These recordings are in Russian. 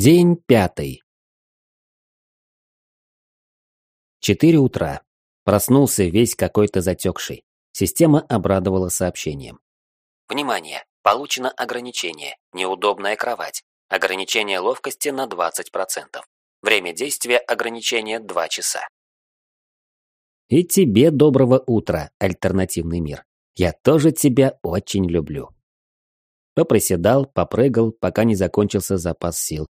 День пятый. Четыре утра. Проснулся весь какой-то затекший. Система обрадовала сообщением. Внимание! Получено ограничение. Неудобная кровать. Ограничение ловкости на 20%. Время действия ограничения 2 часа. И тебе доброго утра, альтернативный мир. Я тоже тебя очень люблю. Поприседал, попрыгал, пока не закончился запас сил.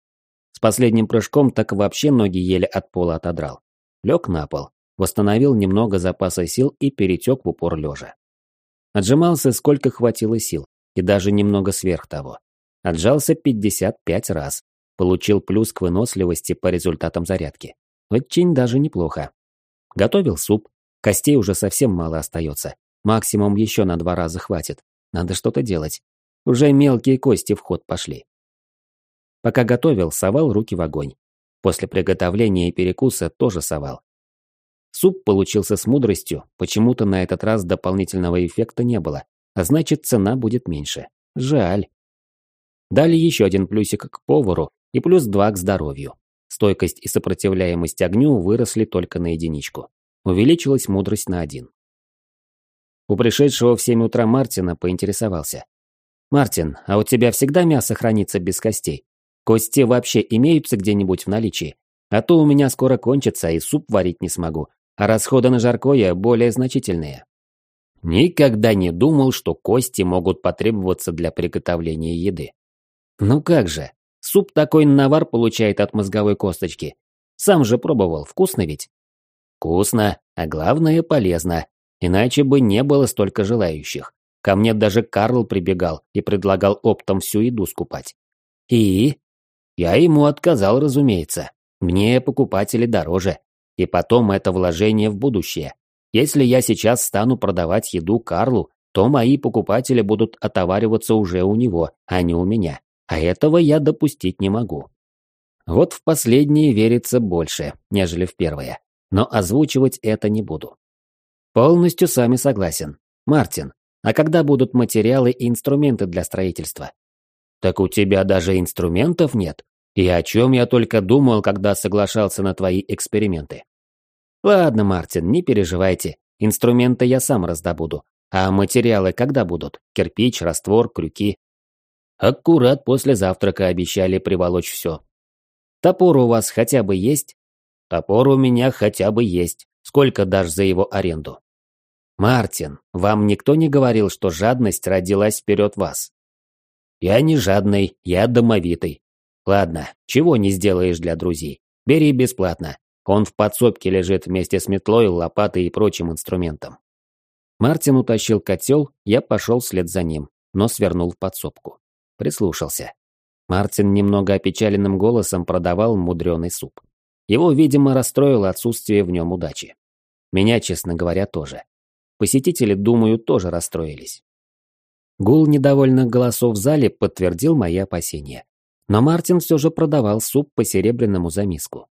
С последним прыжком так вообще ноги еле от пола отодрал. Лег на пол, восстановил немного запаса сил и перетек в упор лежа. Отжимался сколько хватило сил, и даже немного сверх того. Отжался 55 раз. Получил плюс к выносливости по результатам зарядки. Очень даже неплохо. Готовил суп. Костей уже совсем мало остается. Максимум еще на два раза хватит. Надо что-то делать. Уже мелкие кости в ход пошли. Пока готовил, совал руки в огонь. После приготовления и перекуса тоже совал. Суп получился с мудростью, почему-то на этот раз дополнительного эффекта не было, а значит цена будет меньше. Жаль. Дали еще один плюсик к повару и плюс два к здоровью. Стойкость и сопротивляемость огню выросли только на единичку. Увеличилась мудрость на один. У пришедшего в 7 утра Мартина поинтересовался. «Мартин, а у тебя всегда мясо хранится без костей? Кости вообще имеются где-нибудь в наличии? А то у меня скоро кончится, и суп варить не смогу, а расходы на жаркое более значительные». Никогда не думал, что кости могут потребоваться для приготовления еды. Ну как же, суп такой навар получает от мозговой косточки. Сам же пробовал, вкусно ведь? Вкусно, а главное полезно. Иначе бы не было столько желающих. Ко мне даже Карл прибегал и предлагал оптом всю еду скупать. И? Я ему отказал, разумеется. Мне покупатели дороже. И потом это вложение в будущее. Если я сейчас стану продавать еду Карлу, то мои покупатели будут отовариваться уже у него, а не у меня. А этого я допустить не могу. Вот в последнее верится больше, нежели в первое. Но озвучивать это не буду. Полностью с вами согласен. Мартин, а когда будут материалы и инструменты для строительства? Так у тебя даже инструментов нет? И о чем я только думал, когда соглашался на твои эксперименты? Ладно, Мартин, не переживайте. Инструменты я сам раздобуду. А материалы когда будут? Кирпич, раствор, крюки? Аккурат после завтрака обещали приволочь все. Топор у вас хотя бы есть? Топор у меня хотя бы есть. Сколько дашь за его аренду? Мартин, вам никто не говорил, что жадность родилась вперед вас? Я не жадный, я домовитый. Ладно, чего не сделаешь для друзей. Бери бесплатно. Он в подсобке лежит вместе с метлой, лопатой и прочим инструментом. Мартин утащил котел, я пошел вслед за ним, но свернул в подсобку. Прислушался. Мартин немного опечаленным голосом продавал мудреный суп. Его, видимо, расстроило отсутствие в нем удачи. Меня, честно говоря, тоже. Посетители, думаю, тоже расстроились. Гул недовольных голосов в зале подтвердил мои опасения. Но Мартин все же продавал суп по серебряному за миску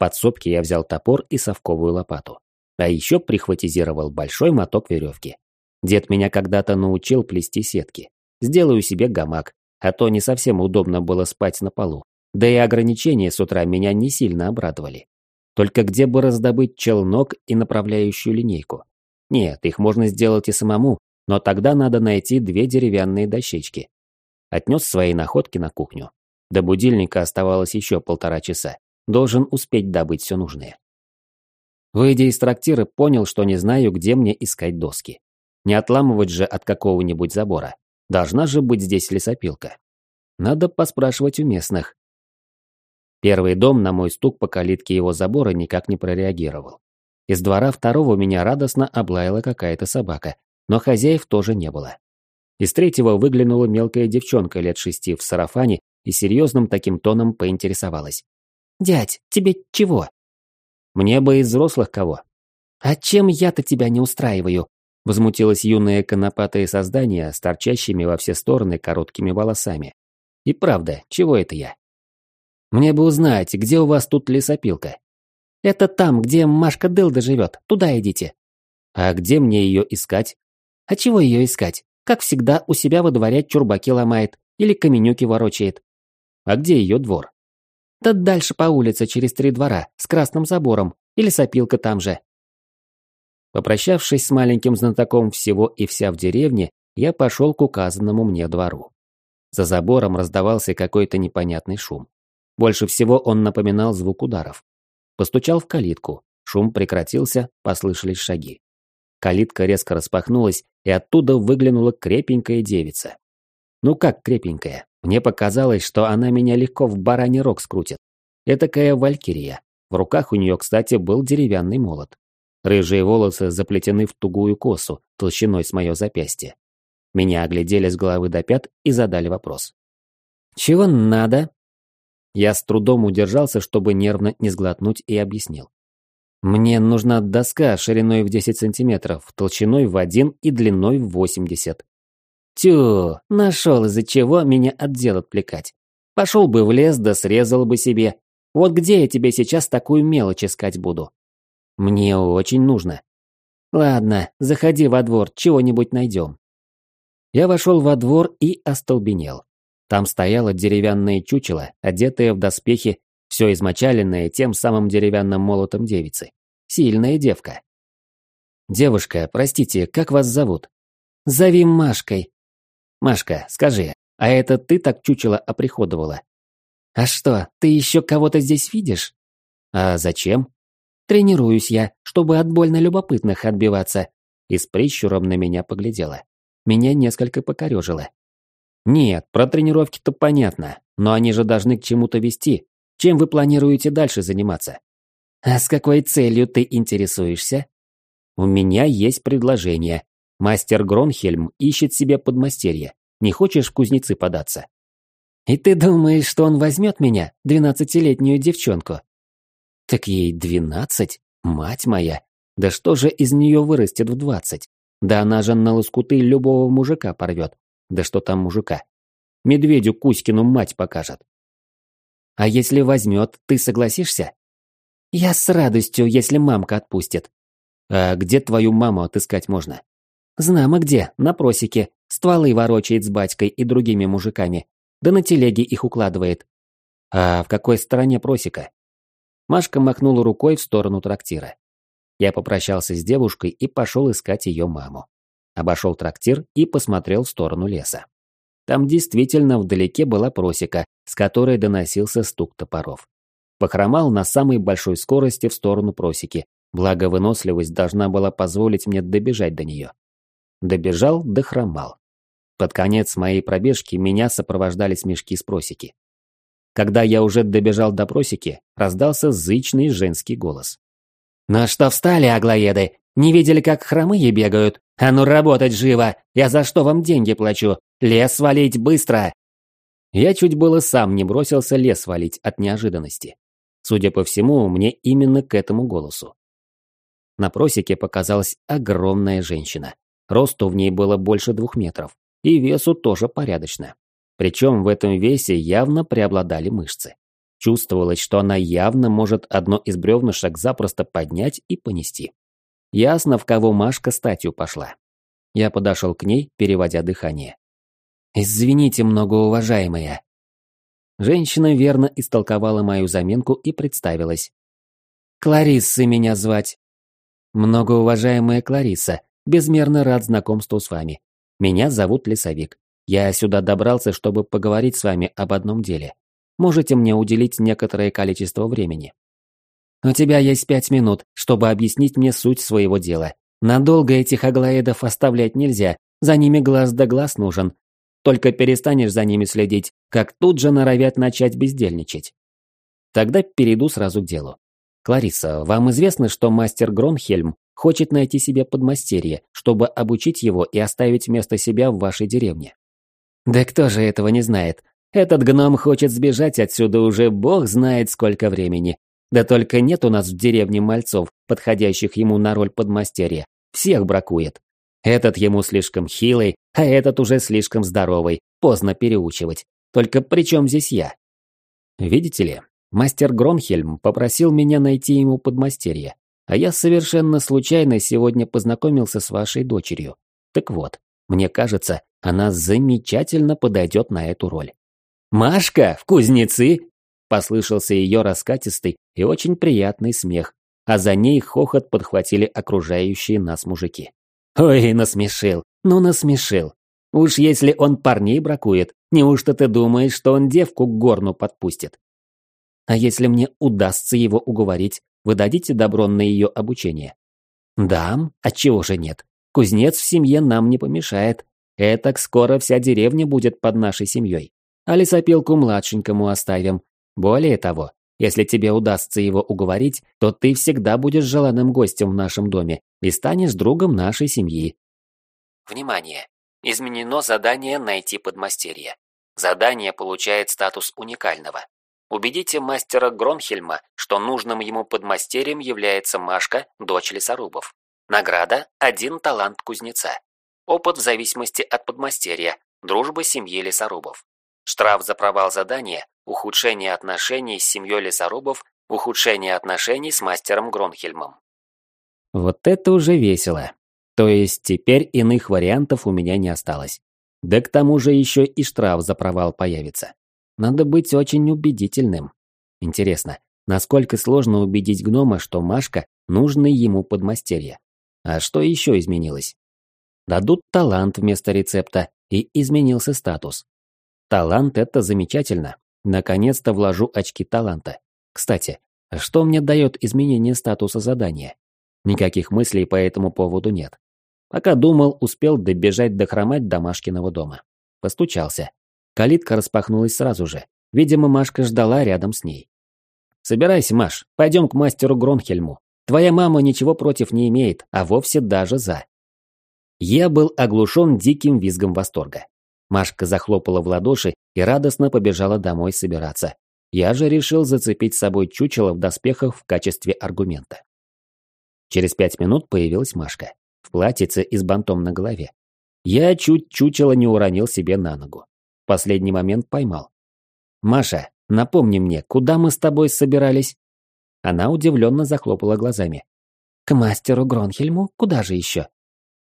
подсобке я взял топор и совковую лопату. А еще прихватизировал большой моток веревки. Дед меня когда-то научил плести сетки. Сделаю себе гамак, а то не совсем удобно было спать на полу. Да и ограничения с утра меня не сильно обрадовали. Только где бы раздобыть челнок и направляющую линейку? Нет, их можно сделать и самому, но тогда надо найти две деревянные дощечки. Отнес свои находки на кухню. До будильника оставалось еще полтора часа. Должен успеть добыть все нужное. Выйдя из трактира, понял, что не знаю, где мне искать доски. Не отламывать же от какого-нибудь забора. Должна же быть здесь лесопилка. Надо поспрашивать у местных. Первый дом на мой стук по калитке его забора никак не прореагировал. Из двора второго меня радостно облаяла какая-то собака, но хозяев тоже не было. Из третьего выглянула мелкая девчонка лет шести в сарафане и серьезным таким тоном поинтересовалась. «Дядь, тебе чего?» «Мне бы из взрослых кого». «А чем я-то тебя не устраиваю?» Возмутилось юное конопатое создание с торчащими во все стороны короткими волосами. «И правда, чего это я?» «Мне бы узнать, где у вас тут лесопилка?» «Это там, где Машка Дылда живет. Туда идите». «А где мне ее искать?» «А чего ее искать? Как всегда, у себя во дворе чурбаки ломает или каменюки ворочает». «А где ее двор?» Да дальше по улице через три двора, с красным забором, или сопилка там же. Попрощавшись с маленьким знатоком всего и вся в деревне, я пошел к указанному мне двору. За забором раздавался какой-то непонятный шум. Больше всего он напоминал звук ударов. Постучал в калитку. Шум прекратился, послышались шаги. Калитка резко распахнулась, и оттуда выглянула крепенькая девица. Ну как крепенькая? Мне показалось, что она меня легко в бараний рог скрутит. Этакая валькирия. В руках у нее, кстати, был деревянный молот. Рыжие волосы заплетены в тугую косу, толщиной с мое запястье. Меня оглядели с головы до пят и задали вопрос. «Чего надо?» Я с трудом удержался, чтобы нервно не сглотнуть, и объяснил. «Мне нужна доска шириной в 10 сантиметров, толщиной в 1 и длиной в 80. Тю, нашел из-за чего меня от дел отвлекать. Пошел бы в лес, да срезал бы себе. Вот где я тебе сейчас такую мелочь искать буду? Мне очень нужно. Ладно, заходи во двор, чего-нибудь найдем. Я вошел во двор и остолбенел. Там стояло деревянное чучело, одетое в доспехи, все измочаленное тем самым деревянным молотом девицы. Сильная девка. «Девушка, простите, как вас зовут?» «Зови Машкой». «Машка, скажи, а это ты так чучело оприходовала?» «А что, ты еще кого-то здесь видишь?» «А зачем?» «Тренируюсь я, чтобы от больно любопытных отбиваться». И с прищуром на меня поглядела. Меня несколько покорежило. «Нет, про тренировки-то понятно, но они же должны к чему-то вести. Чем вы планируете дальше заниматься?» «А с какой целью ты интересуешься?» «У меня есть предложение. Мастер Гронхельм ищет себе подмастерье. Не хочешь в кузнецы податься?» «И ты думаешь, что он возьмет меня, двенадцатилетнюю девчонку?» «Так ей двенадцать? Мать моя! Да что же из нее вырастет в двадцать? Да она же на лоскуты любого мужика порвет. Да что там мужика? Медведю Кузькину мать покажет. А если возьмет, ты согласишься? Я с радостью, если мамка отпустит. А где твою маму отыскать можно? Знамо где, на просеке. Стволы ворочает с батькой и другими мужиками. Да на телеге их укладывает. А в какой стороне просека? Машка махнула рукой в сторону трактира. Я попрощался с девушкой и пошел искать ее маму. Обошел трактир и посмотрел в сторону леса. Там действительно вдалеке была просека, с которой доносился стук топоров. Похромал на самой большой скорости в сторону просеки, благо выносливость должна была позволить мне добежать до нее. Добежал, дохромал. Под конец моей пробежки меня сопровождали смешки с просеки. Когда я уже добежал до просеки, раздался зычный женский голос. «Ну что встали, аглоеды? Не видели, как хромые бегают? А ну работать живо! Я за что вам деньги плачу? Лес свалить быстро!» Я чуть было сам не бросился лес валить от неожиданности. Судя по всему, мне именно к этому голосу. На просеке показалась огромная женщина. Росту в ней было больше двух метров. И весу тоже порядочно. Причем в этом весе явно преобладали мышцы. Чувствовалось, что она явно может одно из бревнышек запросто поднять и понести. Ясно, в кого Машка статью пошла. Я подошел к ней, переводя дыхание. «Извините, многоуважаемая». Женщина верно истолковала мою заминку и представилась. «Клариссы меня звать». «Многоуважаемая Клариса, безмерно рад знакомству с вами. Меня зовут Лесовик. Я сюда добрался, чтобы поговорить с вами об одном деле можете мне уделить некоторое количество времени. У тебя есть пять минут, чтобы объяснить мне суть своего дела. Надолго этих аглоидов оставлять нельзя, за ними глаз да глаз нужен. Только перестанешь за ними следить, как тут же норовят начать бездельничать. Тогда перейду сразу к делу. Клариса, вам известно, что мастер Гронхельм хочет найти себе подмастерье, чтобы обучить его и оставить вместо себя в вашей деревне? Да кто же этого не знает? Этот гном хочет сбежать отсюда уже бог знает сколько времени. Да только нет у нас в деревне мальцов, подходящих ему на роль подмастерья. Всех бракует. Этот ему слишком хилый, а этот уже слишком здоровый. Поздно переучивать. Только при чем здесь я? Видите ли, мастер Гронхельм попросил меня найти ему подмастерье. А я совершенно случайно сегодня познакомился с вашей дочерью. Так вот, мне кажется, она замечательно подойдет на эту роль. «Машка, в кузнецы?» послышался ее раскатистый и очень приятный смех, а за ней хохот подхватили окружающие нас мужики. «Ой, насмешил, ну насмешил. Уж если он парней бракует, неужто ты думаешь, что он девку к горну подпустит? А если мне удастся его уговорить, вы дадите добро на ее обучение? Дам, отчего же нет? Кузнец в семье нам не помешает. Этак скоро вся деревня будет под нашей семьей. А лесопилку младшенькому оставим. Более того, если тебе удастся его уговорить, то ты всегда будешь желанным гостем в нашем доме и станешь другом нашей семьи. Внимание! Изменено задание «Найти подмастерье». Задание получает статус уникального. Убедите мастера Гронхельма, что нужным ему подмастерьем является Машка, дочь лесорубов. Награда – один талант кузнеца. Опыт в зависимости от подмастерья, дружба семьи лесорубов. Штраф за провал задания, ухудшение отношений с семьей лесорубов, ухудшение отношений с мастером Гронхельмом. Вот это уже весело. То есть теперь иных вариантов у меня не осталось. Да к тому же еще и штраф за провал появится. Надо быть очень убедительным. Интересно, насколько сложно убедить гнома, что Машка – нужный ему подмастерье? А что еще изменилось? Дадут талант вместо рецепта, и изменился статус. Талант – это замечательно. Наконец-то вложу очки таланта. Кстати, а что мне дает изменение статуса задания? Никаких мыслей по этому поводу нет. Пока думал, успел добежать до хромать до Машкиного дома. Постучался. Калитка распахнулась сразу же. Видимо, Машка ждала рядом с ней. «Собирайся, Маш, пойдем к мастеру Гронхельму. Твоя мама ничего против не имеет, а вовсе даже за». Я был оглушен диким визгом восторга. Машка захлопала в ладоши и радостно побежала домой собираться. Я же решил зацепить с собой чучело в доспехах в качестве аргумента. Через пять минут появилась Машка в платьице и с бантом на голове. Я чуть чучело не уронил себе на ногу. Последний момент поймал. «Маша, напомни мне, куда мы с тобой собирались?» Она удивленно захлопала глазами. «К мастеру Гронхельму? Куда же еще?»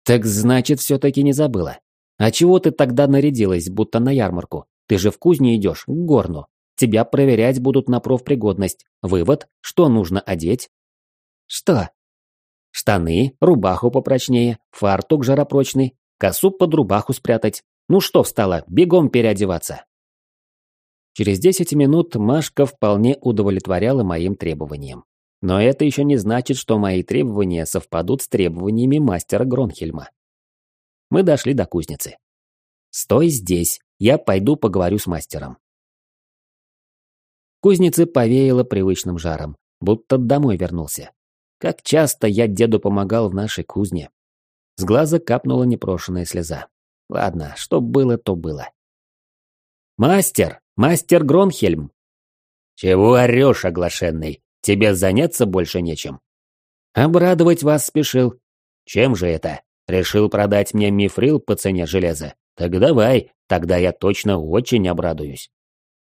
«Так значит, все-таки не забыла. А чего ты тогда нарядилась, будто на ярмарку? Ты же в кузню идешь, к горну. Тебя проверять будут на профпригодность. Вывод, что нужно одеть?» «Что?» Штаны, рубаху попрочнее, фартук жаропрочный, косу под рубаху спрятать. Ну что встала, бегом переодеваться. Через 10 минут Машка вполне удовлетворяла моим требованиям. Но это еще не значит, что мои требования совпадут с требованиями мастера Гронхельма. Мы дошли до кузницы. «Стой здесь, я пойду поговорю с мастером». Кузницы повеяло привычным жаром, будто домой вернулся. Как часто я деду помогал в нашей кузне. С глаза капнула непрошенная слеза. Ладно, что было, то было. «Мастер! Мастер Гронхельм!» «Чего орешь, оглашенный? Тебе заняться больше нечем?» «Обрадовать вас спешил». «Чем же это? Решил продать мне мифрил по цене железа? Так давай, тогда я точно очень обрадуюсь».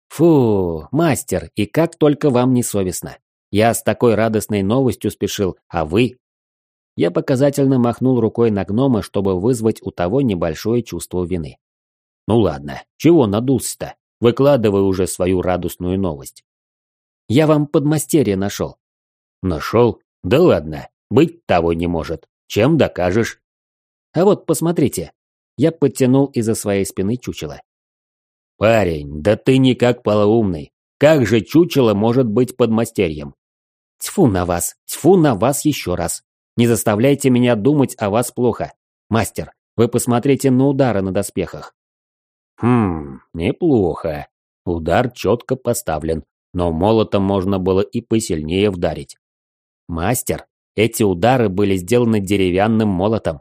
«Фу, мастер, и как только вам не совестно. Я с такой радостной новостью спешил, а вы? Я показательно махнул рукой на гнома, чтобы вызвать у того небольшое чувство вины. Ну ладно, чего надулся-то? Выкладывай уже свою радостную новость. Я вам подмастерье нашел. Нашел? Да ладно, быть того не может. Чем докажешь? А вот посмотрите. Я подтянул из-за своей спины чучело. Парень, да ты никак полоумный. Как же чучело может быть подмастерьем? Тьфу на вас, тьфу на вас еще раз. Не заставляйте меня думать о вас плохо. Мастер, вы посмотрите на удары на доспехах. Хм, неплохо. Удар четко поставлен, но молотом можно было и посильнее вдарить. Мастер, эти удары были сделаны деревянным молотом.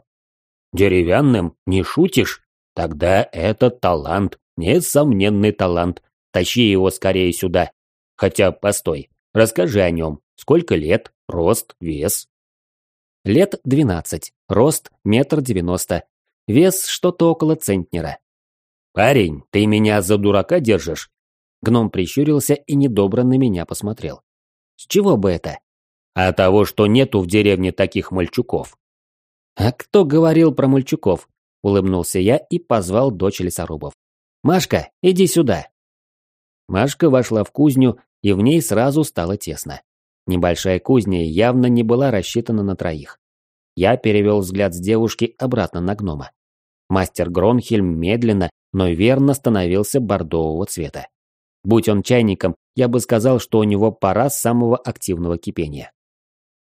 Деревянным? Не шутишь? Тогда это талант, несомненный талант. Тащи его скорее сюда. Хотя, постой, расскажи о нем. Сколько лет? Рост? Вес? Лет 12. Рост метр девяносто. Вес что-то около центнера. «Парень, ты меня за дурака держишь?» Гном прищурился и недобро на меня посмотрел. «С чего бы это?» «А того, что нету в деревне таких мальчуков». «А кто говорил про мальчуков?» Улыбнулся я и позвал дочь лесорубов. «Машка, иди сюда». Машка вошла в кузню, и в ней сразу стало тесно. Небольшая кузня явно не была рассчитана на троих. Я перевел взгляд с девушки обратно на гнома. Мастер Гронхельм медленно, но верно становился бордового цвета. Будь он чайником, я бы сказал, что у него пора самого активного кипения.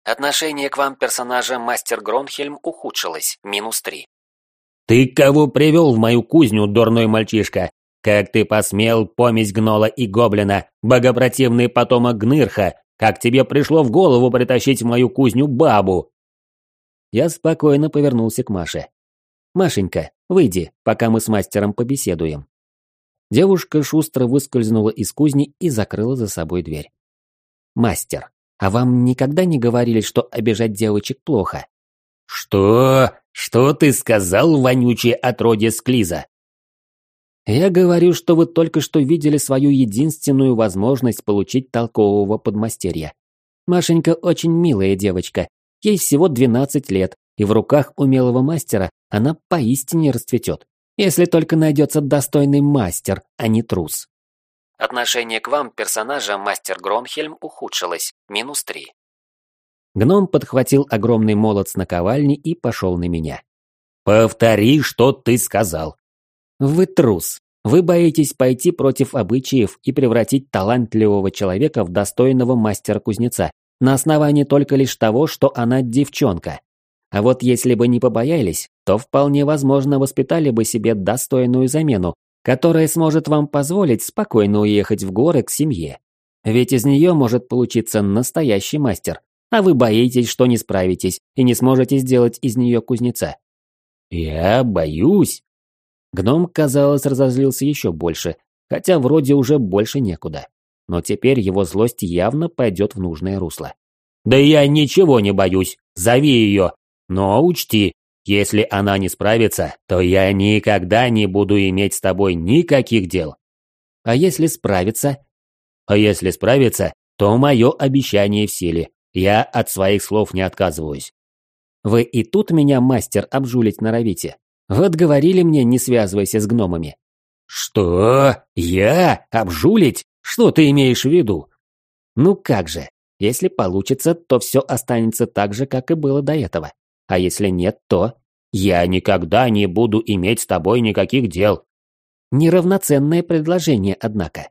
Отношение к вам персонажа Мастер Гронхельм ухудшилось, минус три. «Ты кого привел в мою кузню, дурной мальчишка? Как ты посмел, помесь гнола и гоблина, богопротивный потомок Гнырха, как тебе пришло в голову притащить в мою кузню бабу?» Я спокойно повернулся к Маше. «Машенька, выйди, пока мы с мастером побеседуем». Девушка шустро выскользнула из кузни и закрыла за собой дверь. «Мастер, а вам никогда не говорили, что обижать девочек плохо?» «Что? Что ты сказал, вонючее отродье склиза?» «Я говорю, что вы только что видели свою единственную возможность получить толкового подмастерья. Машенька очень милая девочка, ей всего 12 лет, и в руках умелого мастера она поистине расцветет, если только найдется достойный мастер, а не трус». Отношение к вам персонажа Мастер Гронхельм ухудшилось, минус три. Гном подхватил огромный молот с наковальни и пошел на меня. «Повтори, что ты сказал». «Вы трус. Вы боитесь пойти против обычаев и превратить талантливого человека в достойного мастера-кузнеца на основании только лишь того, что она девчонка. А вот если бы не побоялись, то вполне возможно воспитали бы себе достойную замену, которая сможет вам позволить спокойно уехать в горы к семье. Ведь из нее может получиться настоящий мастер, а вы боитесь, что не справитесь и не сможете сделать из нее кузнеца. Я боюсь. Гном, казалось, разозлился еще больше, хотя вроде уже больше некуда. Но теперь его злость явно пойдет в нужное русло. Да я ничего не боюсь, зови ее. Но учти, если она не справится, то я никогда не буду иметь с тобой никаких дел. А если справится? А если справится, то мое обещание в силе. Я от своих слов не отказываюсь. Вы и тут меня, мастер, обжулить норовите. Вот говорили мне, не связывайся с гномами. Что? Я? Обжулить? Что ты имеешь в виду? Ну как же, если получится, то все останется так же, как и было до этого. А если нет, то... Я никогда не буду иметь с тобой никаких дел. Неравноценное предложение, однако.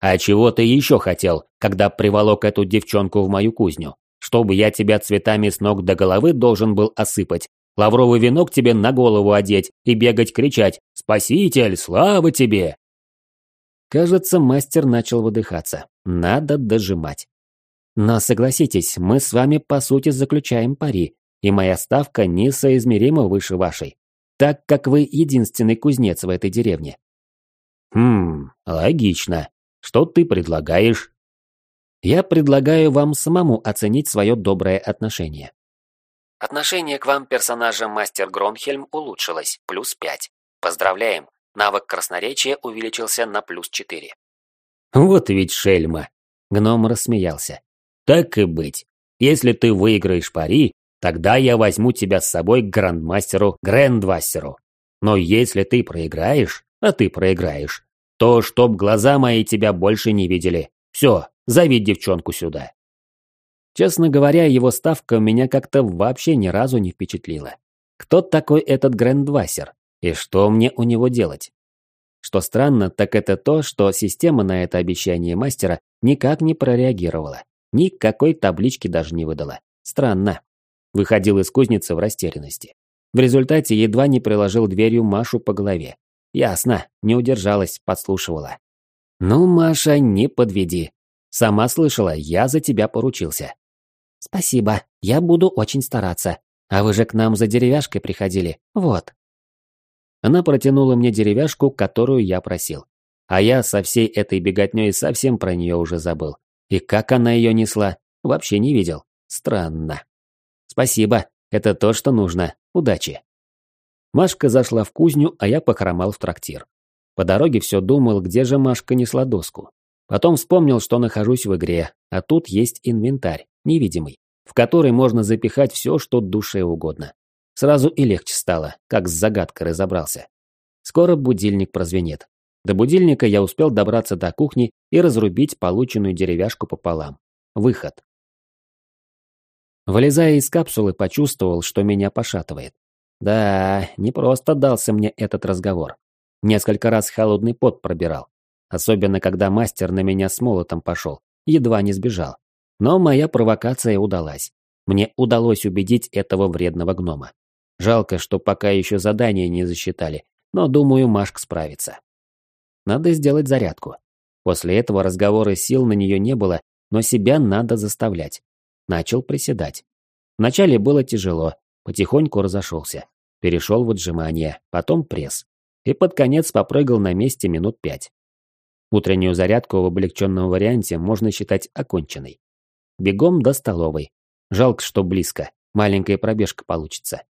А чего ты еще хотел, когда приволок эту девчонку в мою кузню? Чтобы я тебя цветами с ног до головы должен был осыпать, лавровый венок тебе на голову одеть и бегать кричать «Спаситель, слава тебе!» Кажется, мастер начал выдыхаться. Надо дожимать. Но согласитесь, мы с вами по сути заключаем пари, и моя ставка несоизмеримо выше вашей, так как вы единственный кузнец в этой деревне. Хм, логично. Что ты предлагаешь? Я предлагаю вам самому оценить свое доброе отношение. Отношение к вам персонажа Мастер Гронхельм улучшилось, плюс 5. Поздравляем, навык красноречия увеличился на плюс 4. Вот ведь шельма. Гном рассмеялся. Так и быть. Если ты выиграешь пари, тогда я возьму тебя с собой к грандмастеру Грэндвассеру. Но если ты проиграешь, а ты проиграешь, то чтоб глаза мои тебя больше не видели. Все, зови девчонку сюда. Честно говоря, его ставка меня как-то вообще ни разу не впечатлила. Кто такой этот Грэндвассер? И что мне у него делать? Что странно, так это то, что система на это обещание мастера никак не прореагировала. Никакой таблички даже не выдала. Странно. Выходил из кузницы в растерянности. В результате едва не приложил дверью Машу по голове. Ясно, не удержалась, подслушивала. «Ну, Маша, не подведи. Сама слышала, я за тебя поручился». «Спасибо, я буду очень стараться. А вы же к нам за деревяшкой приходили. Вот». Она протянула мне деревяшку, которую я просил. А я со всей этой беготней совсем про нее уже забыл. И как она ее несла, вообще не видел. Странно. Спасибо, это то, что нужно. Удачи. Машка зашла в кузню, а я похромал в трактир. По дороге все думал, где же Машка несла доску. Потом вспомнил, что нахожусь в игре, а тут есть инвентарь, невидимый, в который можно запихать все, что душе угодно. Сразу и легче стало, как с загадкой разобрался. Скоро будильник прозвенит. До будильника я успел добраться до кухни и разрубить полученную деревяшку пополам. Выход. Вылезая из капсулы, почувствовал, что меня пошатывает. Да, не просто дался мне этот разговор. Несколько раз холодный пот пробирал. Особенно, когда мастер на меня с молотом пошел. Едва не сбежал. Но моя провокация удалась. Мне удалось убедить этого вредного гнома. Жалко, что пока еще задание не засчитали, но думаю, Машк справится. Надо сделать зарядку. После этого разговора сил на нее не было, но себя надо заставлять. Начал приседать. Вначале было тяжело, потихоньку разошелся. Перешел в отжимание, потом пресс. И под конец попрыгал на месте минут пять. Утреннюю зарядку в облегченном варианте можно считать оконченной. Бегом до столовой. Жалко, что близко. Маленькая пробежка получится.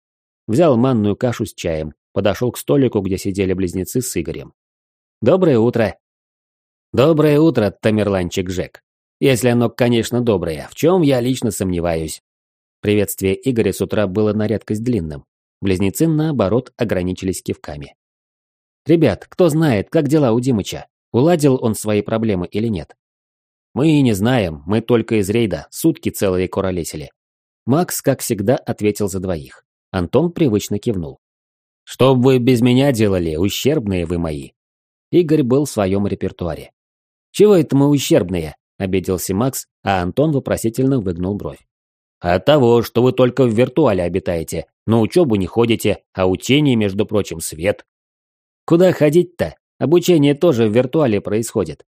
Взял манную кашу с чаем, подошел к столику, где сидели близнецы с Игорем. «Доброе утро!» «Доброе утро, Тамерланчик Жек. Если оно, конечно, доброе, в чем я лично сомневаюсь». Приветствие Игоря с утра было на редкость длинным. Близнецы, наоборот, ограничились кивками. «Ребят, кто знает, как дела у Димыча? Уладил он свои проблемы или нет?» «Мы и не знаем, мы только из рейда, сутки целые куролесили». Макс, как всегда, ответил за двоих. Антон привычно кивнул. «Что бы вы без меня делали, ущербные вы мои?» Игорь был в своем репертуаре. «Чего это мы ущербные?» – обиделся Макс, а Антон вопросительно выгнул бровь. «От того, что вы только в виртуале обитаете, на учебу не ходите, а у тени, между прочим, свет». «Куда ходить-то? Обучение тоже в виртуале происходит.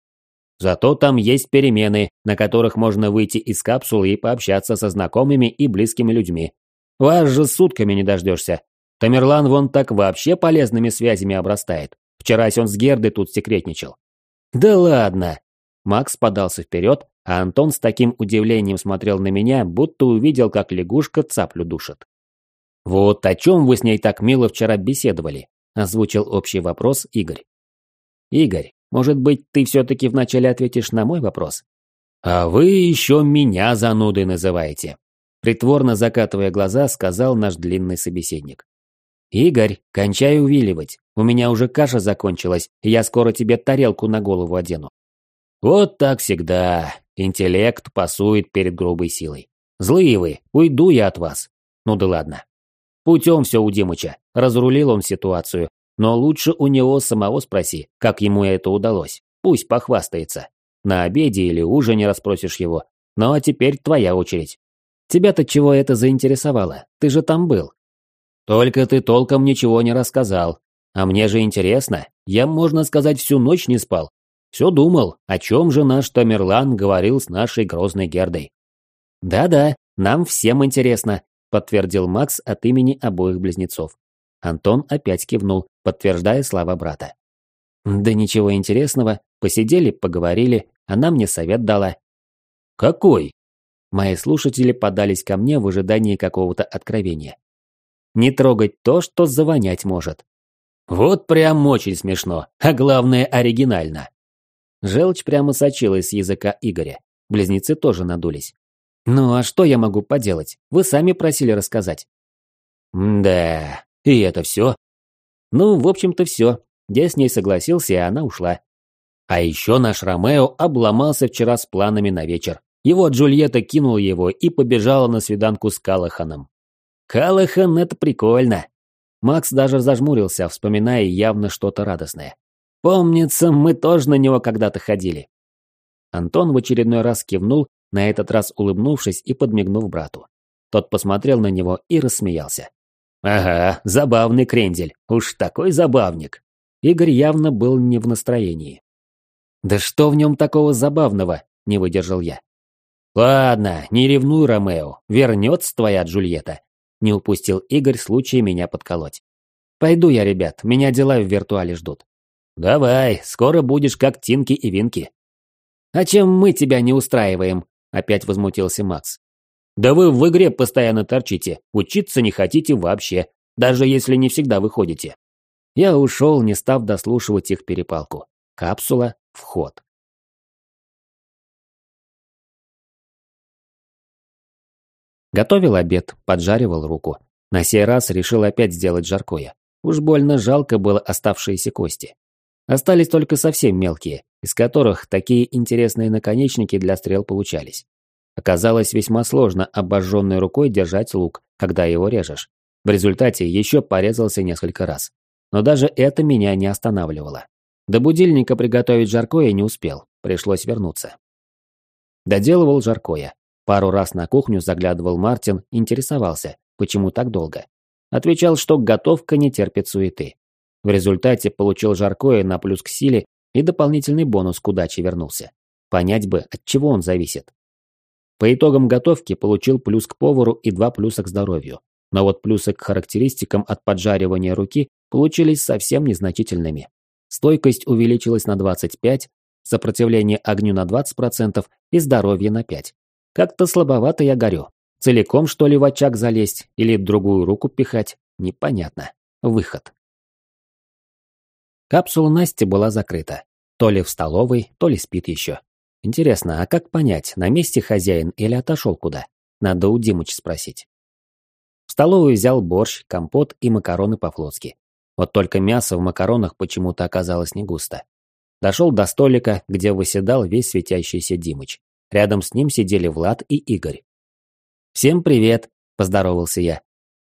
Зато там есть перемены, на которых можно выйти из капсулы и пообщаться со знакомыми и близкими людьми. Вас же сутками не дождешься. Тамерлан вон так вообще полезными связями обрастает. Вчерась он с Гердой тут секретничал. Да ладно. Макс подался вперед, а Антон с таким удивлением смотрел на меня, будто увидел, как лягушка цаплю душит. «Вот о чем вы с ней так мило вчера беседовали?» – озвучил общий вопрос Игорь. «Игорь, может быть, ты все-таки вначале ответишь на мой вопрос?» «А вы еще меня занудой называете», – притворно закатывая глаза, сказал наш длинный собеседник. «Игорь, кончай увиливать. У меня уже каша закончилась, и я скоро тебе тарелку на голову одену». Вот так всегда. Интеллект пасует перед грубой силой. Злые вы, уйду я от вас. Ну да ладно. Путем все у Димыча. Разрулил он ситуацию. Но лучше у него самого спроси, как ему это удалось. Пусть похвастается. На обеде или ужине расспросишь его. Ну а теперь твоя очередь. Тебя-то чего это заинтересовало? Ты же там был. Только ты толком ничего не рассказал. А мне же интересно. Я, можно сказать, всю ночь не спал. Все думал, о чем же наш Тамерлан говорил с нашей грозной Гердой. «Да-да, нам всем интересно», – подтвердил Макс от имени обоих близнецов. Антон опять кивнул, подтверждая слова брата. «Да ничего интересного. Посидели, поговорили. Она мне совет дала». «Какой?» Мои слушатели подались ко мне в ожидании какого-то откровения. Не трогать то, что завонять может. Вот прям очень смешно, а главное оригинально. Желчь прямо сочилась с языка Игоря. Близнецы тоже надулись. «Ну а что я могу поделать? Вы сами просили рассказать». «Да, и это все?» «Ну, в общем-то, все. Я с ней согласился, и она ушла. А еще наш Ромео обломался вчера с планами на вечер. Его Джульетта кинул его и побежала на свиданку с Калаханом. Калахан – это прикольно. Макс даже зажмурился, вспоминая явно что-то радостное. Помнится, мы тоже на него когда-то ходили. Антон в очередной раз кивнул, на этот раз улыбнувшись и подмигнув брату. Тот посмотрел на него и рассмеялся. «Ага, забавный крендель, уж такой забавник». Игорь явно был не в настроении. «Да что в нем такого забавного?» – не выдержал я. «Ладно, не ревнуй, Ромео, вернется твоя Джульетта. Не упустил Игорь случая меня подколоть. Пойду я, ребят, меня дела в виртуале ждут. Давай, скоро будешь как Тинки и Винки. А чем мы тебя не устраиваем? Опять возмутился Макс. Да вы в игре постоянно торчите, учиться не хотите вообще, даже если не всегда выходите. Я ушел, не став дослушивать их перепалку. Капсула, вход. Готовил обед, поджаривал руку. На сей раз решил опять сделать жаркое. Уж больно жалко было оставшиеся кости. Остались только совсем мелкие, из которых такие интересные наконечники для стрел получались. Оказалось весьма сложно обожженной рукой держать лук, когда его режешь. В результате еще порезался несколько раз. Но даже это меня не останавливало. До будильника приготовить жаркое не успел, пришлось вернуться. Доделывал жаркое. Пару раз на кухню заглядывал Мартин, интересовался, почему так долго. Отвечал, что готовка не терпит суеты. В результате получил жаркое на плюс к силе и дополнительный бонус к удаче вернулся. Понять бы, от чего он зависит. По итогам готовки получил плюс к повару и два плюса к здоровью. Но вот плюсы к характеристикам от поджаривания руки получились совсем незначительными. Стойкость увеличилась на 25, сопротивление огню на 20% и здоровье на 5. Как-то слабовато я горю. Целиком, что ли, в очаг залезть или другую руку пихать? Непонятно. Выход. Капсула Насти была закрыта. То ли в столовой, то ли спит еще. Интересно, а как понять, на месте хозяин или отошел куда? Надо у Димыча спросить. В столовую взял борщ, компот и макароны по-флотски. Вот только мясо в макаронах почему-то оказалось не густо. Дошел до столика, где выседал весь светящийся Димыч. Рядом с ним сидели Влад и Игорь. «Всем привет!» – поздоровался я.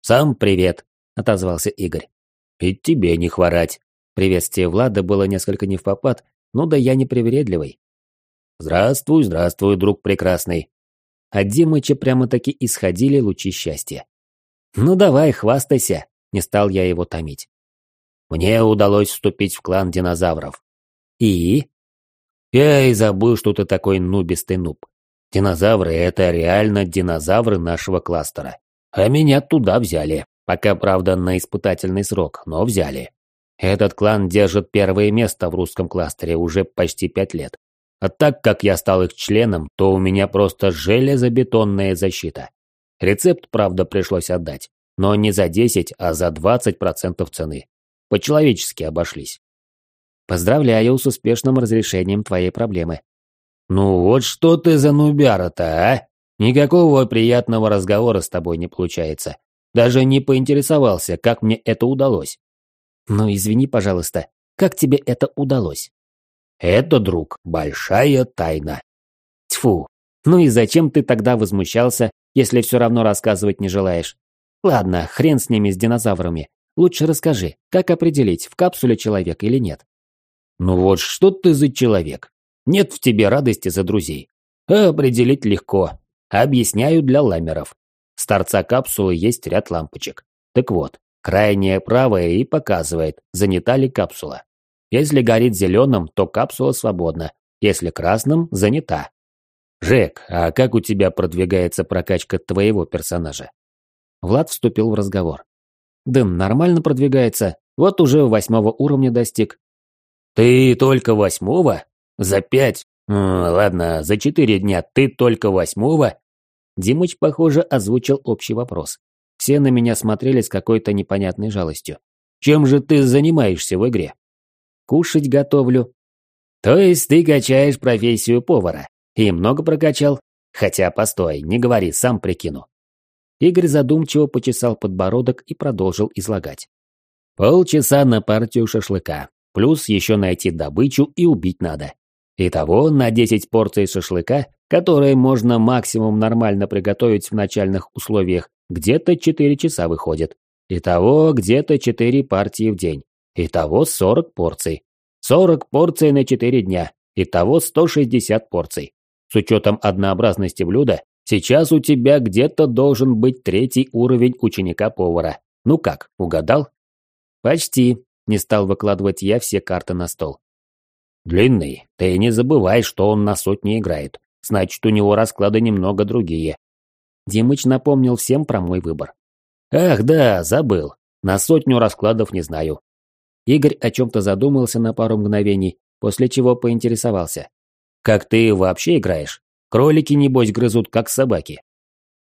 «Сам привет!» – отозвался Игорь. «И тебе не хворать!» Приветствие Влада было несколько не в попад, но да я не привередливый. «Здравствуй, здравствуй, друг прекрасный!» От Димыча прямо-таки исходили лучи счастья. «Ну давай, хвастайся!» – не стал я его томить. «Мне удалось вступить в клан динозавров». «И?» «Я и забыл, что ты такой нубистый нуб. Динозавры — это реально динозавры нашего кластера. А меня туда взяли. Пока, правда, на испытательный срок, но взяли. Этот клан держит первое место в русском кластере уже почти пять лет. А так как я стал их членом, то у меня просто железобетонная защита. Рецепт, правда, пришлось отдать. Но не за 10, а за 20% цены. По-человечески обошлись. Поздравляю с успешным разрешением твоей проблемы. «Ну вот что ты за нубяра-то, а? Никакого приятного разговора с тобой не получается. Даже не поинтересовался, как мне это удалось». «Ну извини, пожалуйста, как тебе это удалось?» «Это, друг, большая тайна». «Тьфу, ну и зачем ты тогда возмущался, если все равно рассказывать не желаешь? Ладно, хрен с ними, с динозаврами. Лучше расскажи, как определить, в капсуле человек или нет?» «Ну вот что ты за человек? Нет в тебе радости за друзей. А определить легко. Объясняю для ламеров. С торца капсулы есть ряд лампочек. Так вот, крайняя правая и показывает, занята ли капсула. Если горит зеленым, то капсула свободна. Если красным, занята. Жек, а как у тебя продвигается прокачка твоего персонажа? Влад вступил в разговор. Дым нормально продвигается. Вот уже восьмого уровня достиг. Ты только восьмого? За пять? ладно, за четыре дня ты только восьмого? Димыч, похоже, озвучил общий вопрос. Все на меня смотрели с какой-то непонятной жалостью. Чем же ты занимаешься в игре? Кушать готовлю. То есть ты качаешь профессию повара. И много прокачал? Хотя, постой, не говори, сам прикину. Игорь задумчиво почесал подбородок и продолжил излагать. Полчаса на партию шашлыка. Плюс еще найти добычу и убить надо. Итого на 10 порций шашлыка, которые можно максимум нормально приготовить в начальных условиях, где-то 4 часа выходит. Итого где-то 4 партии в день. Итого 40 порций. 40 порций на 4 дня. Итого 160 порций. С учетом однообразности блюда, сейчас у тебя где-то должен быть третий уровень ученика-повара. Ну как, угадал? Почти. Не стал выкладывать я все карты на стол. Длинный, ты не забывай, что он на сотни играет. Значит, у него расклады немного другие. Димыч напомнил всем про мой выбор. Ах, да, забыл. На сотню раскладов не знаю. Игорь о чем-то задумался на пару мгновений, после чего поинтересовался. Как ты вообще играешь? Кролики, небось, грызут, как собаки.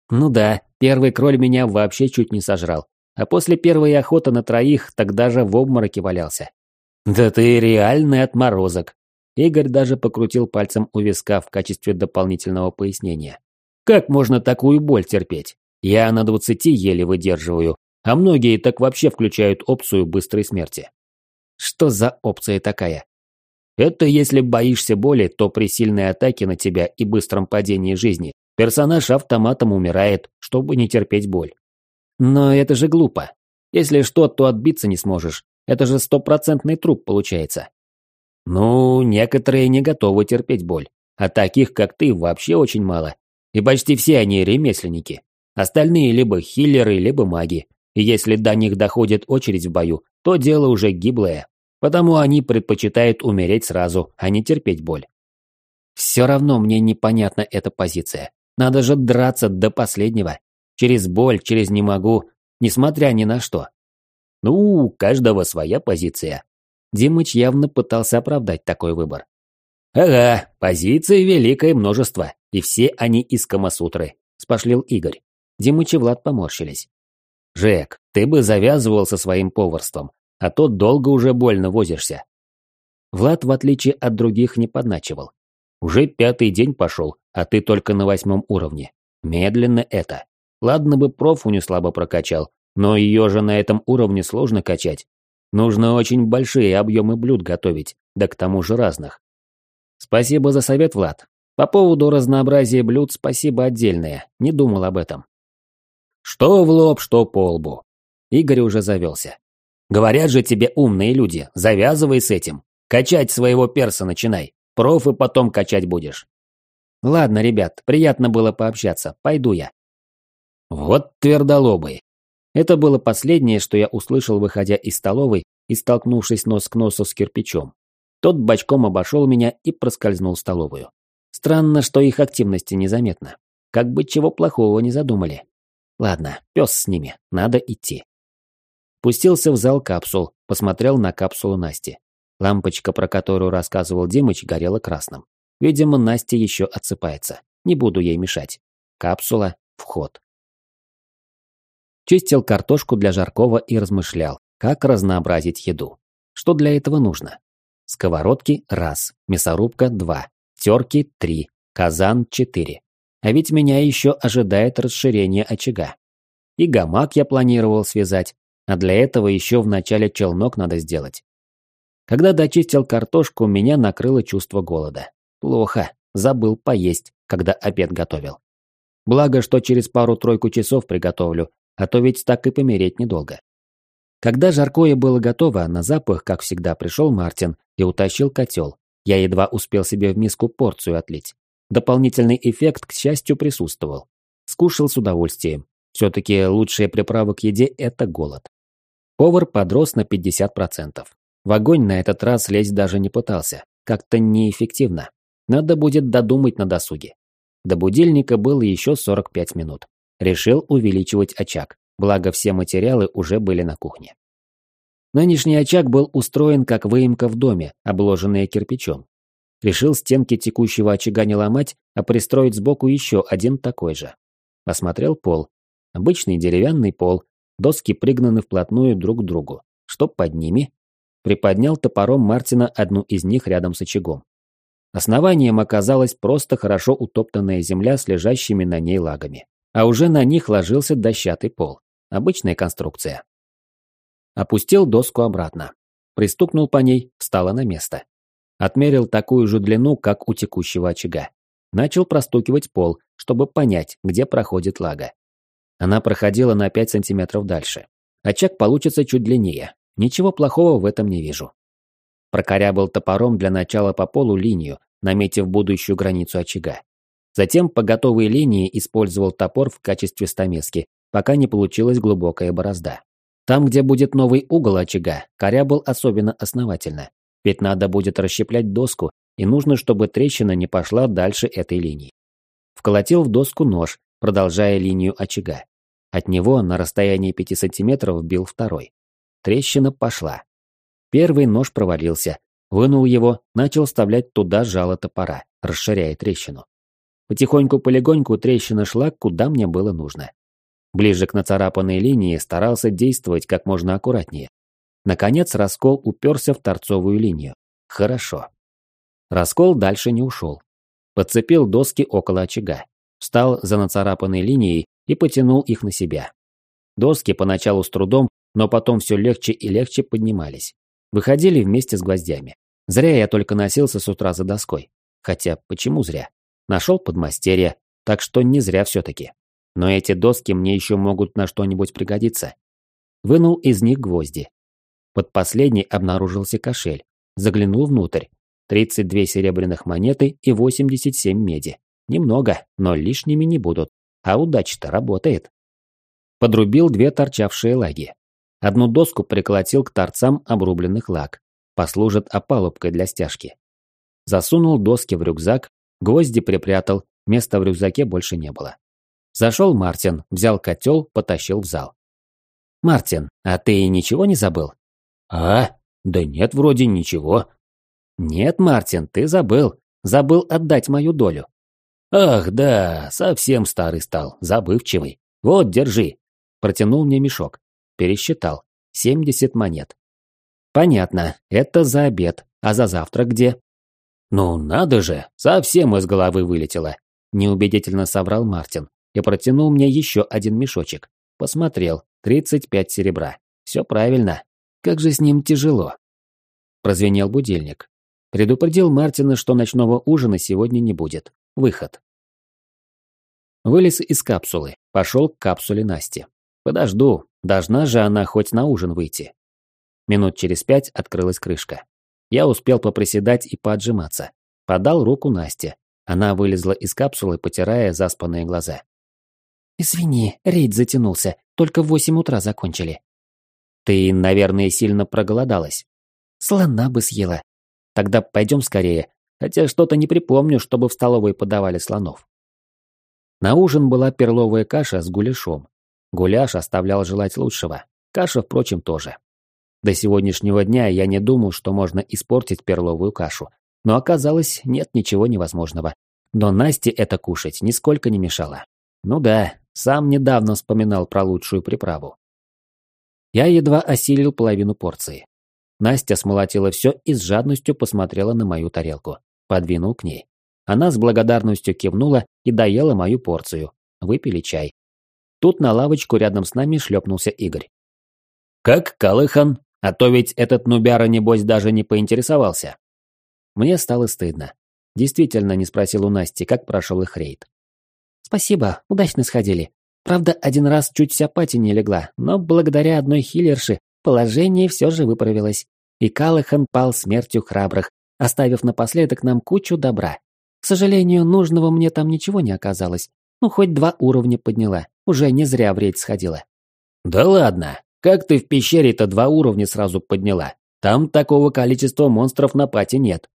Ну да, первый кроль меня вообще чуть не сожрал. А после первой охоты на троих тогда же в обмороке валялся. «Да ты реальный отморозок!» Игорь даже покрутил пальцем у виска в качестве дополнительного пояснения. «Как можно такую боль терпеть? Я на двадцати еле выдерживаю, а многие так вообще включают опцию быстрой смерти». Что за опция такая? Это если боишься боли, то при сильной атаке на тебя и быстром падении жизни персонаж автоматом умирает, чтобы не терпеть боль. Но это же глупо. Если что, то отбиться не сможешь. Это же стопроцентный труп получается. Ну, некоторые не готовы терпеть боль. А таких, как ты, вообще очень мало. И почти все они ремесленники. Остальные либо хиллеры, либо маги. И если до них доходит очередь в бою, то дело уже гиблое. Потому они предпочитают умереть сразу, а не терпеть боль. Все равно мне непонятна эта позиция. Надо же драться до последнего. Через боль, через не могу, несмотря ни на что. Ну, у каждого своя позиция. Димыч явно пытался оправдать такой выбор. Ага, позиций великое множество, и все они из Камасутры, спошлил Игорь. Димыч и Влад поморщились. Жек, ты бы завязывал со своим поварством, а то долго уже больно возишься. Влад, в отличие от других, не подначивал. Уже пятый день пошел, а ты только на восьмом уровне. Медленно это. Ладно бы профу не слабо прокачал, но ее же на этом уровне сложно качать. Нужно очень большие объемы блюд готовить, да к тому же разных. Спасибо за совет, Влад. По поводу разнообразия блюд спасибо отдельное, не думал об этом. Что в лоб, что по лбу. Игорь уже завелся. Говорят же тебе умные люди, завязывай с этим. Качать своего перса начинай. Профы потом качать будешь. Ладно, ребят, приятно было пообщаться, пойду я. Вот твердолобый. Это было последнее, что я услышал, выходя из столовой и столкнувшись нос к носу с кирпичом. Тот бочком обошел меня и проскользнул в столовую. Странно, что их активности незаметно. Как бы чего плохого не задумали. Ладно, пес с ними, надо идти. Пустился в зал капсул, посмотрел на капсулу Насти. Лампочка, про которую рассказывал Димыч, горела красным. Видимо, Настя еще отсыпается. Не буду ей мешать. Капсула, вход. Чистил картошку для жаркого и размышлял, как разнообразить еду. Что для этого нужно? Сковородки – раз, мясорубка – два, терки – три, казан – четыре. А ведь меня еще ожидает расширение очага. И гамак я планировал связать, а для этого еще вначале челнок надо сделать. Когда дочистил картошку, меня накрыло чувство голода. Плохо, забыл поесть, когда обед готовил. Благо, что через пару-тройку часов приготовлю, а то ведь так и помереть недолго. Когда жаркое было готово, на запах, как всегда, пришел Мартин и утащил котел. Я едва успел себе в миску порцию отлить. Дополнительный эффект, к счастью, присутствовал. Скушал с удовольствием. Все-таки лучшая приправа к еде – это голод. Повар подрос на 50%. В огонь на этот раз лезть даже не пытался. Как-то неэффективно. Надо будет додумать на досуге. До будильника было еще 45 минут. Решил увеличивать очаг, благо все материалы уже были на кухне. Нынешний очаг был устроен как выемка в доме, обложенная кирпичом. Решил стенки текущего очага не ломать, а пристроить сбоку еще один такой же. Осмотрел пол. Обычный деревянный пол, доски пригнаны вплотную друг к другу. Что под ними? Приподнял топором Мартина одну из них рядом с очагом. Основанием оказалась просто хорошо утоптанная земля с лежащими на ней лагами а уже на них ложился дощатый пол. Обычная конструкция. Опустил доску обратно. Пристукнул по ней, встала на место. Отмерил такую же длину, как у текущего очага. Начал простукивать пол, чтобы понять, где проходит лага. Она проходила на 5 сантиметров дальше. Очаг получится чуть длиннее. Ничего плохого в этом не вижу. Прокорябал топором для начала по полу линию, наметив будущую границу очага. Затем по готовой линии использовал топор в качестве стамески, пока не получилась глубокая борозда. Там, где будет новый угол очага, коря был особенно основательно. Ведь надо будет расщеплять доску, и нужно, чтобы трещина не пошла дальше этой линии. Вколотил в доску нож, продолжая линию очага. От него на расстоянии 5 сантиметров бил второй. Трещина пошла. Первый нож провалился. Вынул его, начал вставлять туда жало топора, расширяя трещину. Потихоньку-полегоньку трещина шла, куда мне было нужно. Ближе к нацарапанной линии старался действовать как можно аккуратнее. Наконец раскол уперся в торцовую линию. Хорошо. Раскол дальше не ушел. Подцепил доски около очага. Встал за нацарапанной линией и потянул их на себя. Доски поначалу с трудом, но потом все легче и легче поднимались. Выходили вместе с гвоздями. Зря я только носился с утра за доской. Хотя, почему зря? Нашел подмастерье, так что не зря все-таки. Но эти доски мне еще могут на что-нибудь пригодиться. Вынул из них гвозди. Под последней обнаружился кошель. Заглянул внутрь. 32 серебряных монеты и 87 меди. Немного, но лишними не будут. А удача-то работает. Подрубил две торчавшие лаги. Одну доску приколотил к торцам обрубленных лаг. Послужит опалубкой для стяжки. Засунул доски в рюкзак, гвозди припрятал, места в рюкзаке больше не было. Зашел Мартин, взял котел, потащил в зал. «Мартин, а ты ничего не забыл?» «А? Да нет, вроде ничего». «Нет, Мартин, ты забыл. Забыл отдать мою долю». «Ах, да, совсем старый стал, забывчивый. Вот, держи». Протянул мне мешок. Пересчитал. 70 монет. «Понятно, это за обед. А за завтрак где?» «Ну, надо же, совсем из головы вылетело», – неубедительно соврал Мартин и протянул мне еще один мешочек. Посмотрел, 35 серебра. Все правильно. Как же с ним тяжело. Прозвенел будильник. Предупредил Мартина, что ночного ужина сегодня не будет. Выход. Вылез из капсулы, пошел к капсуле Насти. Подожду, должна же она хоть на ужин выйти. Минут через пять открылась крышка. Я успел поприседать и поотжиматься. Подал руку Насте. Она вылезла из капсулы, потирая заспанные глаза. «Извини, рейд затянулся. Только в восемь утра закончили». «Ты, наверное, сильно проголодалась». «Слона бы съела». «Тогда пойдем скорее. Хотя что-то не припомню, чтобы в столовой подавали слонов». На ужин была перловая каша с гуляшом. Гуляш оставлял желать лучшего. Каша, впрочем, тоже. До сегодняшнего дня я не думал, что можно испортить перловую кашу. Но оказалось, нет ничего невозможного. Но Насте это кушать нисколько не мешало. Ну да, сам недавно вспоминал про лучшую приправу. Я едва осилил половину порции. Настя смолотила все и с жадностью посмотрела на мою тарелку. Подвинул к ней. Она с благодарностью кивнула и доела мою порцию. Выпили чай. Тут на лавочку рядом с нами шлепнулся Игорь. «Как Калыхан?» А то ведь этот нубяра, небось, даже не поинтересовался. Мне стало стыдно. Действительно не спросил у Насти, как прошел их рейд. Спасибо, удачно сходили. Правда, один раз чуть вся пати не легла, но благодаря одной хиллерше положение все же выправилось. И Калахан пал смертью храбрых, оставив напоследок нам кучу добра. К сожалению, нужного мне там ничего не оказалось. Ну, хоть два уровня подняла, уже не зря в рейд сходила. «Да ладно, как ты в пещере-то два уровня сразу подняла? Там такого количества монстров на пати нет.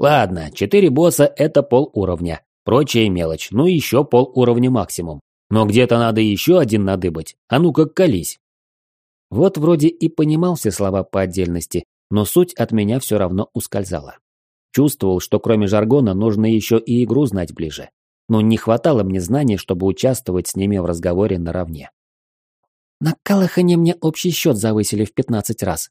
Ладно, четыре босса – это пол уровня. Прочая мелочь, ну еще пол уровня максимум. Но где-то надо еще один надыбать. А ну как колись. Вот вроде и понимал все слова по отдельности, но суть от меня все равно ускользала. Чувствовал, что кроме жаргона нужно еще и игру знать ближе. Но не хватало мне знаний, чтобы участвовать с ними в разговоре наравне. На Калахане мне общий счет завысили в 15 раз.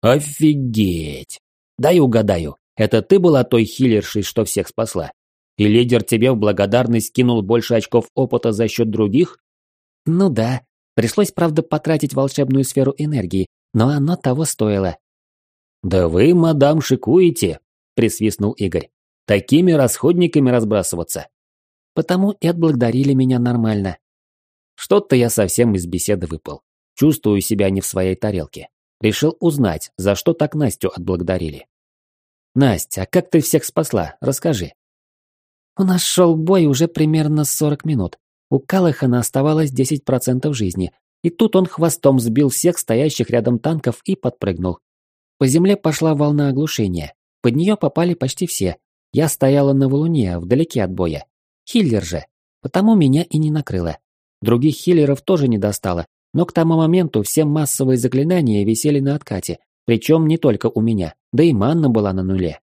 Офигеть! Дай угадаю, это ты была той хиллершей, что всех спасла? И лидер тебе в благодарность кинул больше очков опыта за счет других? Ну да. Пришлось, правда, потратить волшебную сферу энергии, но оно того стоило. Да вы, мадам, шикуете, присвистнул Игорь. Такими расходниками разбрасываться. Потому и отблагодарили меня нормально. Что-то я совсем из беседы выпал. Чувствую себя не в своей тарелке. Решил узнать, за что так Настю отблагодарили. «Настя, а как ты всех спасла? Расскажи». У нас шел бой уже примерно 40 минут. У Калахана оставалось 10% жизни, и тут он хвостом сбил всех стоящих рядом танков и подпрыгнул. По земле пошла волна оглушения. Под нее попали почти все. Я стояла на валуне, вдалеке от боя. Хиллер же. Потому меня и не накрыло. Других хиллеров тоже не достало, но к тому моменту все массовые заклинания висели на откате, причем не только у меня, да и манна была на нуле.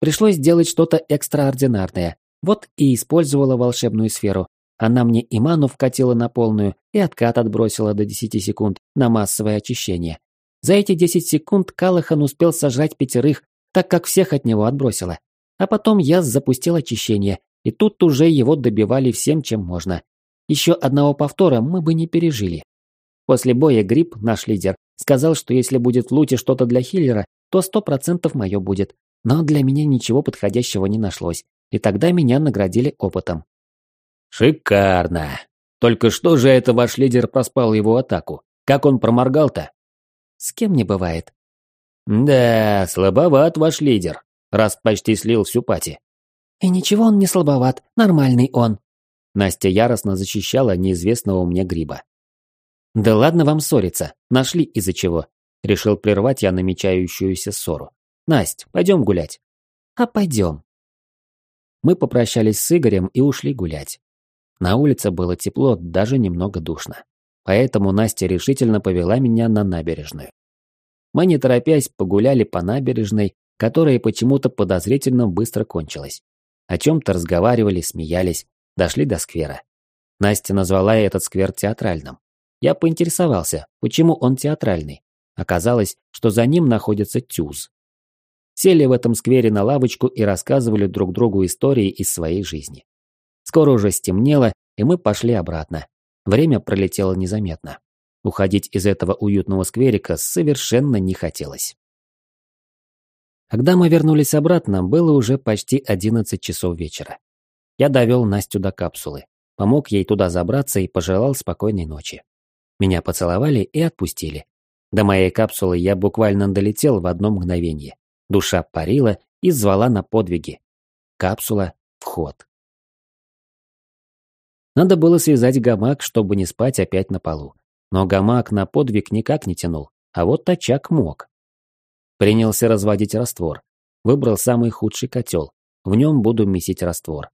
Пришлось сделать что-то экстраординарное. Вот и использовала волшебную сферу. Она мне и ману вкатила на полную, и откат отбросила до 10 секунд на массовое очищение. За эти 10 секунд Калахан успел сожрать пятерых, так как всех от него отбросило. А потом я запустил очищение, и тут уже его добивали всем, чем можно. Еще одного повтора мы бы не пережили. После боя Гриб, наш лидер, сказал, что если будет в луте что-то для хиллера, то сто процентов мое будет. Но для меня ничего подходящего не нашлось, и тогда меня наградили опытом. Шикарно. Только что же это ваш лидер проспал его атаку? Как он проморгал-то? С кем не бывает. Да, слабоват ваш лидер, раз почти слил всю пати. И ничего он не слабоват, нормальный он. Настя яростно защищала неизвестного мне гриба. Да ладно вам ссориться, нашли из-за чего. Решил прервать я намечающуюся ссору. Насть, пойдем гулять. А пойдем. Мы попрощались с Игорем и ушли гулять. На улице было тепло, даже немного душно. Поэтому Настя решительно повела меня на набережную. Мы, не торопясь, погуляли по набережной, которая почему-то подозрительно быстро кончилась. О чем-то разговаривали, смеялись, дошли до сквера. Настя назвала этот сквер театральным. Я поинтересовался, почему он театральный. Оказалось, что за ним находится тюз. Сели в этом сквере на лавочку и рассказывали друг другу истории из своей жизни. Скоро уже стемнело, и мы пошли обратно. Время пролетело незаметно. Уходить из этого уютного скверика совершенно не хотелось. Когда мы вернулись обратно, было уже почти 11 часов вечера. Я довел Настю до капсулы, помог ей туда забраться и пожелал спокойной ночи. Меня поцеловали и отпустили. До моей капсулы я буквально долетел в одно мгновение. Душа парила и звала на подвиги. Капсула – вход. Надо было связать гамак, чтобы не спать опять на полу. Но гамак на подвиг никак не тянул, а вот тачак мог. Принялся разводить раствор. Выбрал самый худший котел. В нем буду месить раствор.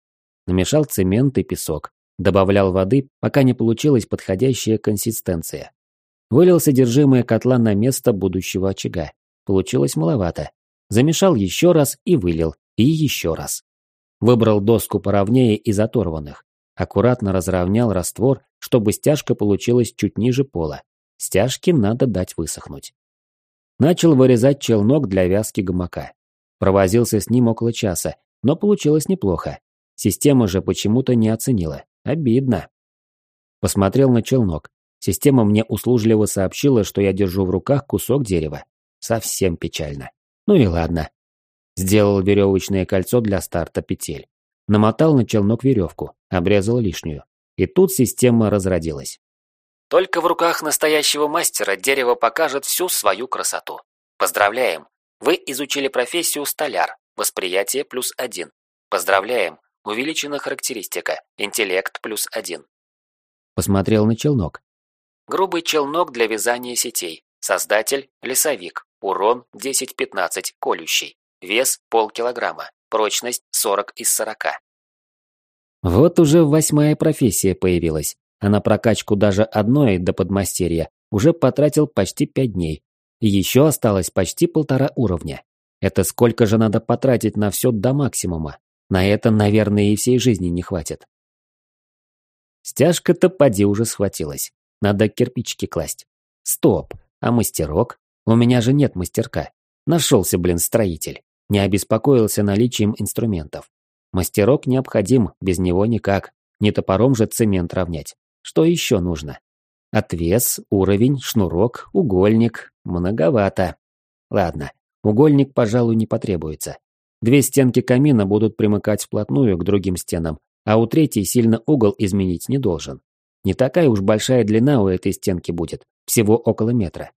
Намешал цемент и песок. Добавлял воды, пока не получилась подходящая консистенция. Вылил содержимое котла на место будущего очага. Получилось маловато. Замешал еще раз и вылил, и еще раз. Выбрал доску поровнее из оторванных аккуратно разровнял раствор, чтобы стяжка получилась чуть ниже пола. Стяжке надо дать высохнуть. Начал вырезать челнок для вязки гамака. Провозился с ним около часа, но получилось неплохо. Система же почему-то не оценила. Обидно. Посмотрел на челнок. Система мне услужливо сообщила, что я держу в руках кусок дерева. Совсем печально. Ну и ладно. Сделал веревочное кольцо для старта петель. Намотал на челнок веревку, обрезал лишнюю. И тут система разродилась. Только в руках настоящего мастера дерево покажет всю свою красоту. Поздравляем! Вы изучили профессию столяр, восприятие плюс один. Поздравляем! Увеличена характеристика, интеллект плюс один. Посмотрел на челнок. Грубый челнок для вязания сетей. Создатель – лесовик. Урон 10-15, колющий. Вес – полкилограмма. Прочность 40 из 40. Вот уже восьмая профессия появилась, а на прокачку даже одной до подмастерья уже потратил почти пять дней. И еще осталось почти полтора уровня. Это сколько же надо потратить на все до максимума? На это, наверное, и всей жизни не хватит. Стяжка-то поди уже схватилась. Надо кирпичики класть. Стоп, а мастерок? У меня же нет мастерка. Нашелся, блин, строитель не обеспокоился наличием инструментов. Мастерок необходим, без него никак. Не топором же цемент равнять. Что еще нужно? Отвес, уровень, шнурок, угольник. Многовато. Ладно, угольник, пожалуй, не потребуется. Две стенки камина будут примыкать вплотную к другим стенам, а у третьей сильно угол изменить не должен. Не такая уж большая длина у этой стенки будет, всего около метра.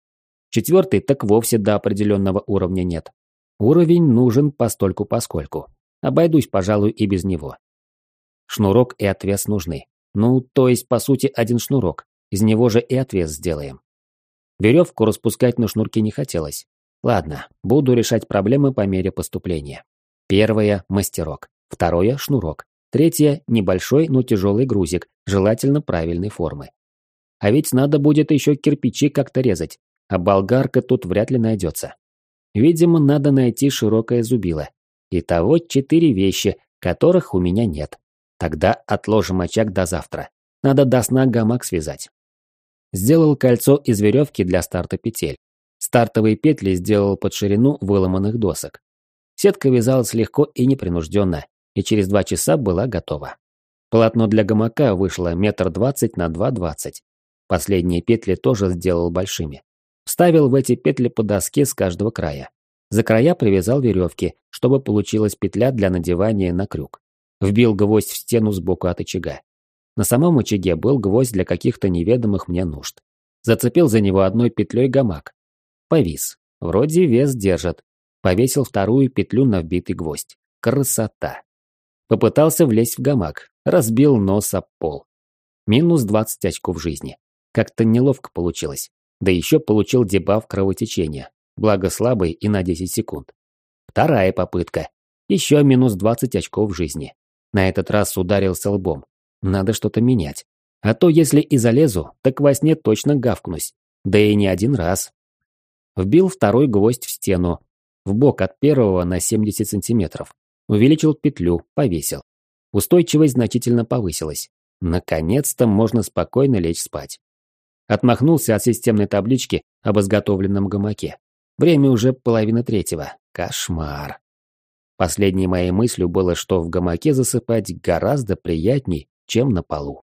Четвертый так вовсе до определенного уровня нет. Уровень нужен постольку-поскольку. Обойдусь, пожалуй, и без него. Шнурок и отвес нужны. Ну, то есть, по сути, один шнурок. Из него же и отвес сделаем. Веревку распускать на шнурке не хотелось. Ладно, буду решать проблемы по мере поступления. Первое – мастерок. Второе – шнурок. Третье – небольшой, но тяжелый грузик, желательно правильной формы. А ведь надо будет еще кирпичи как-то резать, а болгарка тут вряд ли найдется. Видимо, надо найти широкое зубило. Итого четыре вещи, которых у меня нет. Тогда отложим очаг до завтра. Надо до сна гамак связать. Сделал кольцо из веревки для старта петель. Стартовые петли сделал под ширину выломанных досок. Сетка вязалась легко и непринужденно, и через два часа была готова. Полотно для гамака вышло метр двадцать на два двадцать. Последние петли тоже сделал большими. Вставил в эти петли по доске с каждого края. За края привязал веревки, чтобы получилась петля для надевания на крюк. Вбил гвоздь в стену сбоку от очага. На самом очаге был гвоздь для каких-то неведомых мне нужд. Зацепил за него одной петлей гамак. Повис. Вроде вес держит. Повесил вторую петлю на вбитый гвоздь. Красота. Попытался влезть в гамак. Разбил нос об пол. Минус 20 очков жизни. Как-то неловко получилось. Да еще получил дебаф кровотечения. Благо слабый и на 10 секунд. Вторая попытка. Еще минус 20 очков жизни. На этот раз ударился лбом. Надо что-то менять. А то, если и залезу, так во сне точно гавкнусь. Да и не один раз. Вбил второй гвоздь в стену. В бок от первого на 70 сантиметров. Увеличил петлю, повесил. Устойчивость значительно повысилась. Наконец-то можно спокойно лечь спать. Отмахнулся от системной таблички об изготовленном гамаке. Время уже половина третьего. Кошмар. Последней моей мыслью было, что в гамаке засыпать гораздо приятней, чем на полу.